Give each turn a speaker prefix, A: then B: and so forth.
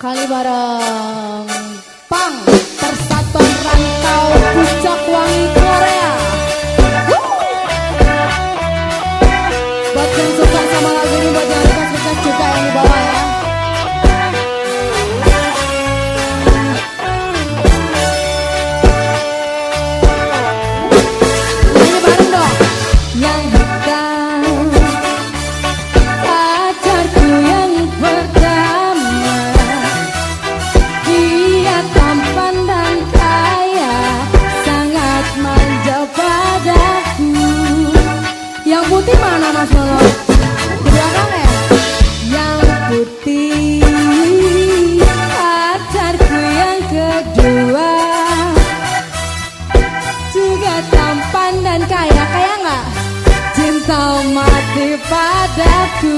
A: 강이 바람. putih mana Mas Lolo? Di belakang ya? Yang putih pacarku yang kedua Juga tampan dan kaya, kaya nggak? Cinta mati padaku